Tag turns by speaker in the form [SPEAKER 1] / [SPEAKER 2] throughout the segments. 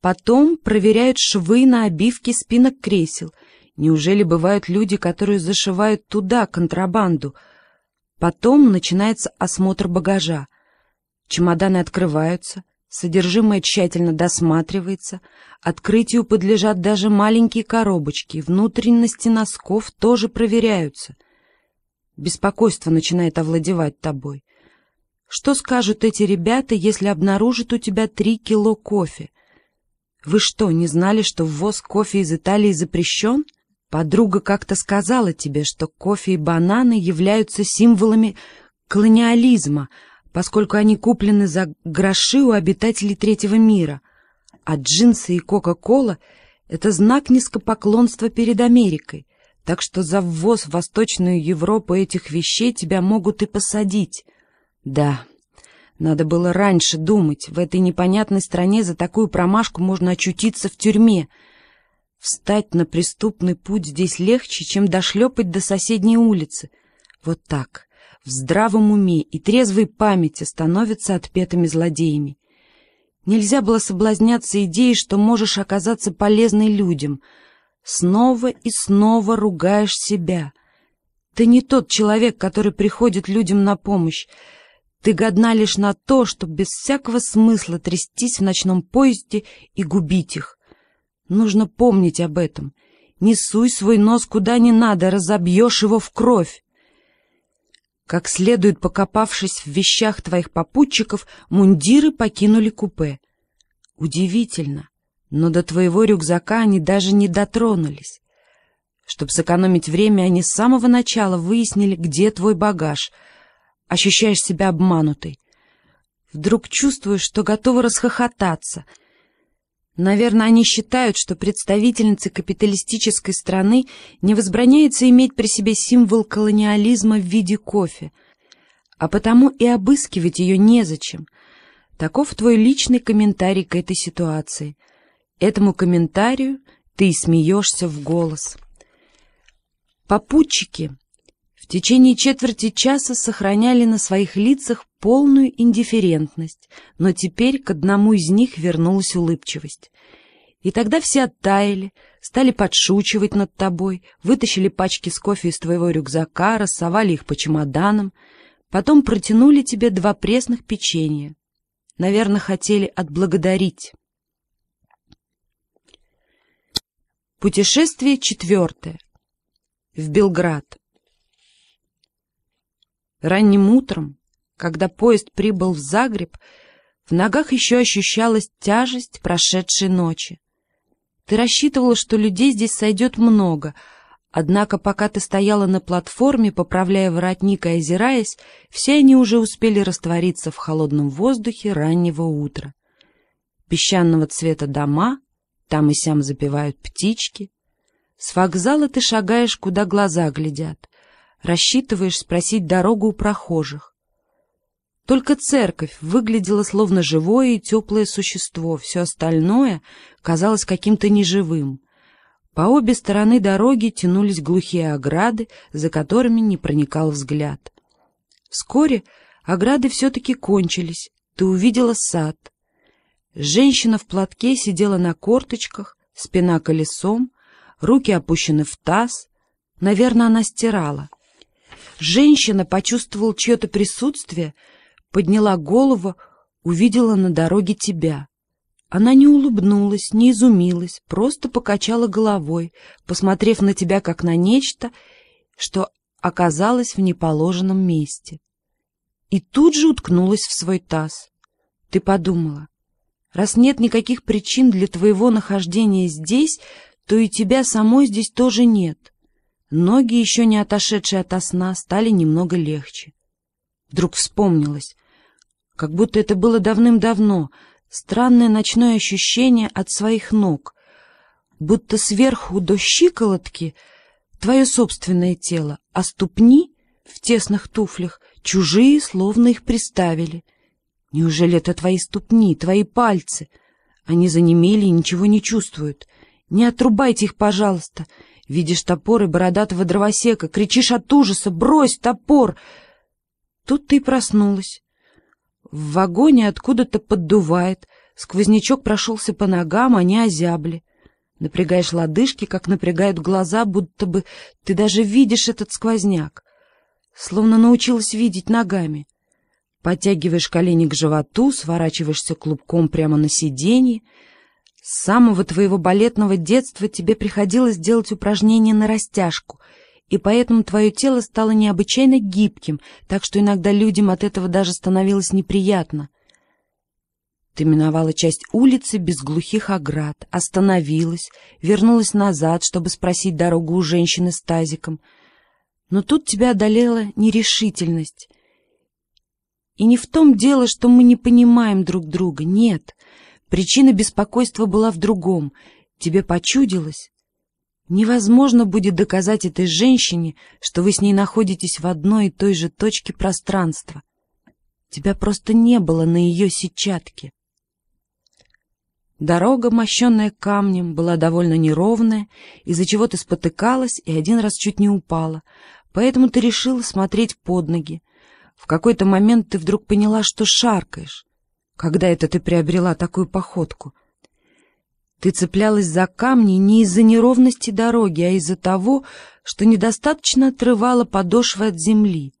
[SPEAKER 1] Потом проверяют швы на обивке спинок кресел. Неужели бывают люди, которые зашивают туда контрабанду? Потом начинается осмотр багажа. Чемоданы открываются, содержимое тщательно досматривается, открытию подлежат даже маленькие коробочки, внутренности носков тоже проверяются. Беспокойство начинает овладевать тобой. Что скажут эти ребята, если обнаружат у тебя три кило кофе? Вы что, не знали, что ввоз кофе из Италии запрещен? Подруга как-то сказала тебе, что кофе и бананы являются символами колониализма, поскольку они куплены за гроши у обитателей третьего мира, а джинсы и кока-кола — это знак низкопоклонства перед Америкой, так что за ввоз в Восточную Европу этих вещей тебя могут и посадить. Да, надо было раньше думать. В этой непонятной стране за такую промашку можно очутиться в тюрьме. Встать на преступный путь здесь легче, чем дошлепать до соседней улицы. Вот так, в здравом уме и трезвой памяти становятся отпетыми злодеями. Нельзя было соблазняться идеей, что можешь оказаться полезной людям. Снова и снова ругаешь себя. Ты не тот человек, который приходит людям на помощь. Ты годна лишь на то, чтобы без всякого смысла трястись в ночном поезде и губить их. Нужно помнить об этом. Не суй свой нос куда не надо, разобьешь его в кровь. Как следует покопавшись в вещах твоих попутчиков, мундиры покинули купе. Удивительно, но до твоего рюкзака они даже не дотронулись. Чтобы сэкономить время, они с самого начала выяснили, где твой багаж — ощущаешь себя обманутой. Вдруг чувствуешь, что готова расхохотаться. Наверное, они считают, что представительнице капиталистической страны не возбраняется иметь при себе символ колониализма в виде кофе, а потому и обыскивать ее незачем. Таков твой личный комментарий к этой ситуации. Этому комментарию ты смеешься в голос. Попутчики в течение четверти часа сохраняли на своих лицах полную индифферентность, но теперь к одному из них вернулась улыбчивость. И тогда все оттаяли, стали подшучивать над тобой, вытащили пачки с кофе из твоего рюкзака, рассовали их по чемоданам, потом протянули тебе два пресных печенья. Наверное, хотели отблагодарить. Путешествие четвертое. В Белград. Ранним утром, когда поезд прибыл в Загреб, в ногах еще ощущалась тяжесть прошедшей ночи. Ты рассчитывала, что людей здесь сойдет много, однако пока ты стояла на платформе, поправляя воротник и озираясь, все они уже успели раствориться в холодном воздухе раннего утра. Песчаного цвета дома, там и сям запевают птички. С вокзала ты шагаешь, куда глаза глядят рассчитываешь спросить дорогу у прохожих. Только церковь выглядела словно живое и теплое существо, все остальное казалось каким-то неживым. По обе стороны дороги тянулись глухие ограды, за которыми не проникал взгляд. Вскоре ограды все-таки кончились, ты увидела сад. Женщина в платке сидела на корточках, спина колесом, руки опущены в таз. Наверное, она стирала. Женщина почувствовала чье-то присутствие, подняла голову, увидела на дороге тебя. Она не улыбнулась, не изумилась, просто покачала головой, посмотрев на тебя как на нечто, что оказалось в неположенном месте. И тут же уткнулась в свой таз. Ты подумала, раз нет никаких причин для твоего нахождения здесь, то и тебя самой здесь тоже нет. Ноги, еще не отошедшие от сна, стали немного легче. Вдруг вспомнилось, как будто это было давным-давно, странное ночное ощущение от своих ног, будто сверху до щиколотки твое собственное тело, а ступни в тесных туфлях чужие, словно их приставили. Неужели это твои ступни, твои пальцы? Они занемели и ничего не чувствуют. Не отрубайте их, пожалуйста, — Видишь топор и бородатого дровосека, кричишь от ужаса «Брось топор!» Тут ты и проснулась. В вагоне откуда-то поддувает, Сквознячок прошелся по ногам, они озябли. Напрягаешь лодыжки, как напрягают глаза, будто бы ты даже видишь этот сквозняк. Словно научилась видеть ногами. Подтягиваешь колени к животу, сворачиваешься клубком прямо на сиденье. С самого твоего балетного детства тебе приходилось делать упражнения на растяжку, и поэтому твое тело стало необычайно гибким, так что иногда людям от этого даже становилось неприятно. Ты миновала часть улицы без глухих оград, остановилась, вернулась назад, чтобы спросить дорогу у женщины с тазиком. Но тут тебя одолела нерешительность. И не в том дело, что мы не понимаем друг друга, нет. Причина беспокойства была в другом. Тебе почудилось? Невозможно будет доказать этой женщине, что вы с ней находитесь в одной и той же точке пространства. Тебя просто не было на ее сетчатке. Дорога, мощенная камнем, была довольно неровная, из-за чего ты спотыкалась и один раз чуть не упала, поэтому ты решила смотреть под ноги. В какой-то момент ты вдруг поняла, что шаркаешь. Когда это ты приобрела такую походку? Ты цеплялась за камни не из-за неровности дороги, а из-за того, что недостаточно отрывала подошвы от земли.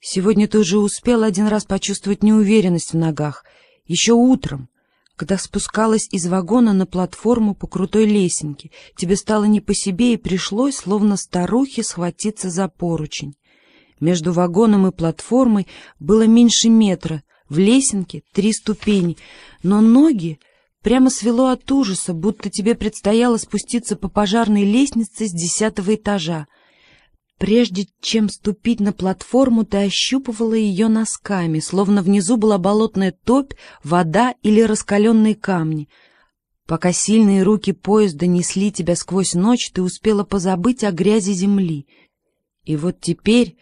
[SPEAKER 1] Сегодня ты уже успел один раз почувствовать неуверенность в ногах, еще утром, когда спускалась из вагона на платформу по крутой лесенке, тебе стало не по себе и пришлось, словно старухе, схватиться за поручень. Между вагоном и платформой было меньше метра, в лесенке три ступени, но ноги прямо свело от ужаса, будто тебе предстояло спуститься по пожарной лестнице с десятого этажа. Прежде чем ступить на платформу, ты ощупывала ее носками, словно внизу была болотная топь, вода или раскаленные камни. Пока сильные руки поезда несли тебя сквозь ночь, ты успела позабыть о грязи земли. И вот теперь,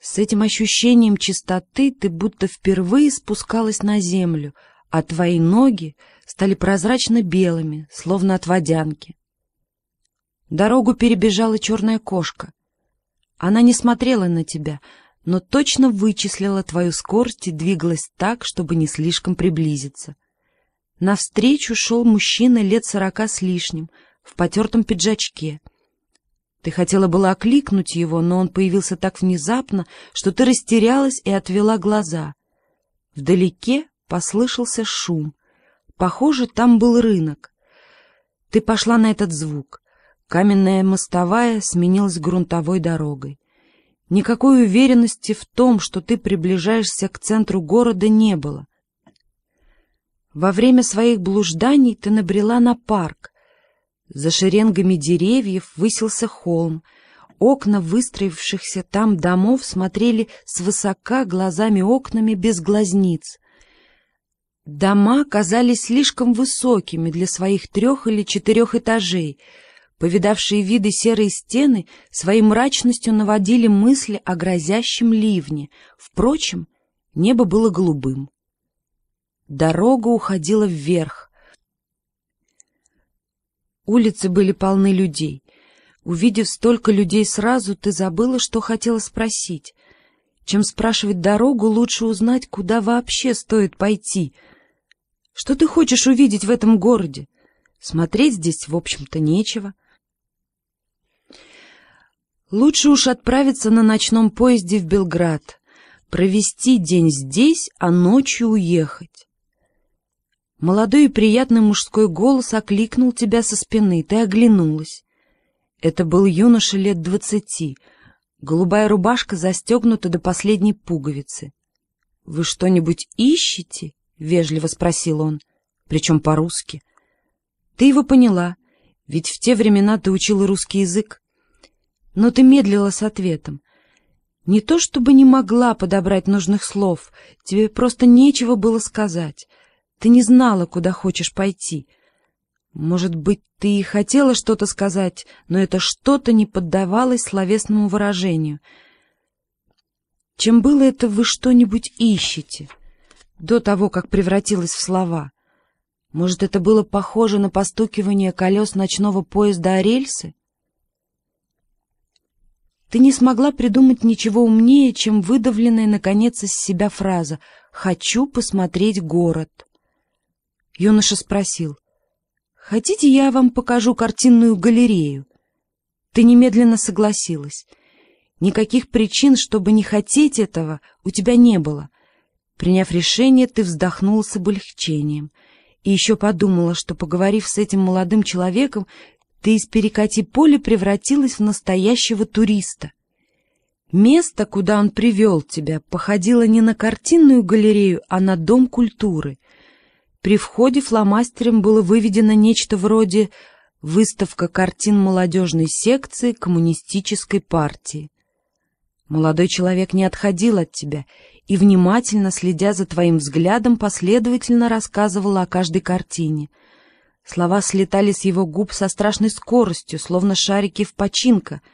[SPEAKER 1] с этим ощущением чистоты, ты будто впервые спускалась на землю, а твои ноги стали прозрачно-белыми, словно от водянки. Дорогу перебежала черная кошка. Она не смотрела на тебя, но точно вычислила твою скорость и двигалась так, чтобы не слишком приблизиться. Навстречу шел мужчина лет сорока с лишним, в потертом пиджачке. Ты хотела было окликнуть его, но он появился так внезапно, что ты растерялась и отвела глаза. Вдалеке послышался шум. Похоже, там был рынок. Ты пошла на этот звук. Каменная мостовая сменилась грунтовой дорогой. Никакой уверенности в том, что ты приближаешься к центру города, не было. Во время своих блужданий ты набрела на парк. За шеренгами деревьев высился холм. Окна выстроившихся там домов смотрели свысока глазами-окнами без глазниц. Дома казались слишком высокими для своих трех или четырех этажей — Повидавшие виды серые стены своей мрачностью наводили мысли о грозящем ливне. Впрочем, небо было голубым. Дорога уходила вверх. Улицы были полны людей. Увидев столько людей сразу, ты забыла, что хотела спросить. Чем спрашивать дорогу, лучше узнать, куда вообще стоит пойти. Что ты хочешь увидеть в этом городе? Смотреть здесь, в общем-то, нечего. Лучше уж отправиться на ночном поезде в Белград, провести день здесь, а ночью уехать. Молодой и приятный мужской голос окликнул тебя со спины, ты оглянулась. Это был юноша лет двадцати, голубая рубашка застегнута до последней пуговицы. — Вы что-нибудь ищете? — вежливо спросил он, причем по-русски. — Ты его поняла, ведь в те времена ты учила русский язык. Но ты медлила с ответом. Не то чтобы не могла подобрать нужных слов, тебе просто нечего было сказать. Ты не знала, куда хочешь пойти. Может быть, ты и хотела что-то сказать, но это что-то не поддавалось словесному выражению. Чем было это вы что-нибудь ищете? До того, как превратилось в слова. Может, это было похоже на постукивание колес ночного поезда о рельсы? Ты не смогла придумать ничего умнее, чем выдавленная, наконец, из себя фраза «хочу посмотреть город». Юноша спросил, «Хотите, я вам покажу картинную галерею?» Ты немедленно согласилась. Никаких причин, чтобы не хотеть этого, у тебя не было. Приняв решение, ты вздохнула с облегчением. И еще подумала, что, поговорив с этим молодым человеком, ты из перекати поля превратилась в настоящего туриста. Место, куда он привел тебя, походило не на картинную галерею, а на дом культуры. При входе фломастером было выведено нечто вроде «Выставка картин молодежной секции коммунистической партии». Молодой человек не отходил от тебя и, внимательно следя за твоим взглядом, последовательно рассказывал о каждой картине. Слова слетали с его губ со страшной скоростью, словно шарики в починка —